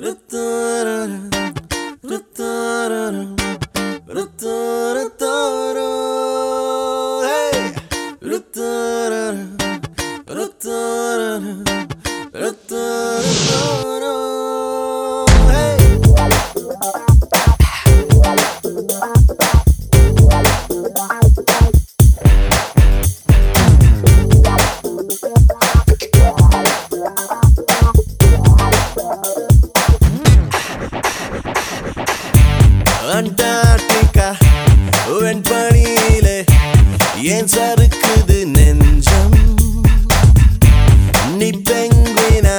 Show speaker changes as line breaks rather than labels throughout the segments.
Antarctica ஏன் சறுக்குது நெஞ்சம்? நீ பெங்குவினா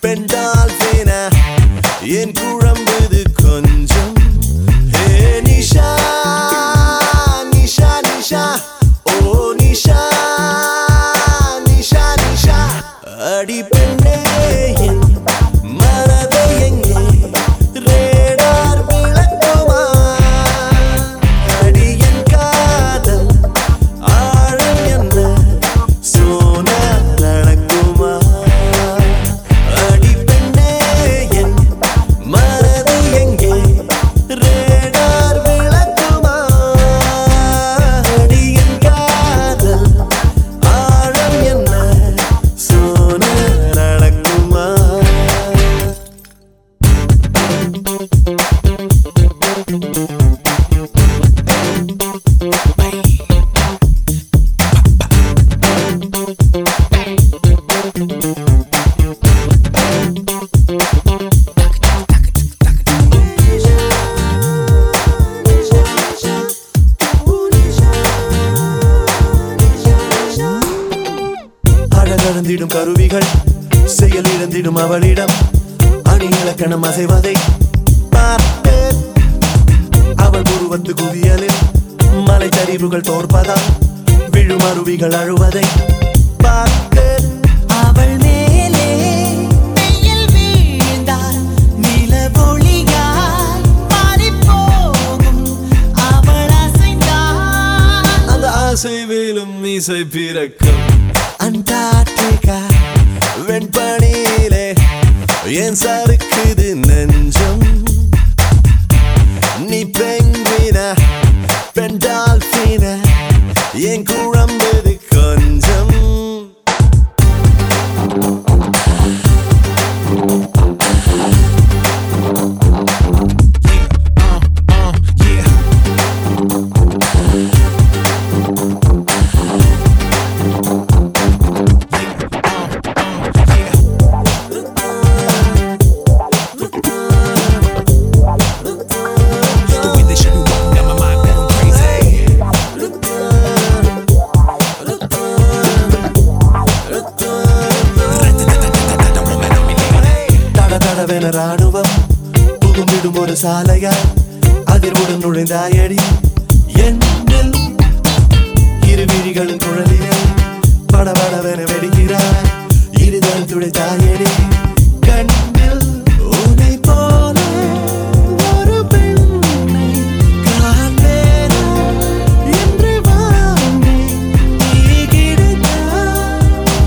பெண் என் குழம்புது கொஞ்சம்? ஹே நிஷா நிஷா நிஷா. ஓ நிஷா நிஷா நிஷா. அடி பெண்ணே. அழகழந்திடும் கருவிகள் செயலிழந்திடும் அவளிடம் அணி இலக்கணம் அசைவதை உருவத்து குவியலில் மலை சரிவுகள் தோற்பதா விழும் அருவிகள் அழுவதை பார்த்தேன்
அவள் மேலே
ஆசை வேலும் மீசை பிறக்கும். அண்டார்டிகா வெண்பனியிலே ஏன் சறுக்குது ராணுவம் புகுந்திடும் ஒரு சாலையா அதிர்வுடன் நுழைந்தாயடி. என்னில் இரு விழிகளின் குழலிலே படபடவென வெடிக்கிறாய். இருதல் துடைத்தாயடி. கண்ணில் உன்னை போல ஒரு பெண்ணை காண்பேனா? என்று நீ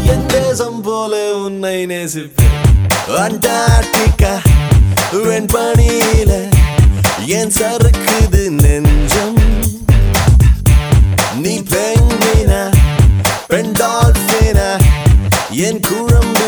என் தேசம் போல உன்னை நேசிப்பேன். அண்டார்டிகா வெண்பனியில என் சறுக்குது நெஞ்சம்? நீ பெண்ணினா பெண் என் குழம்பு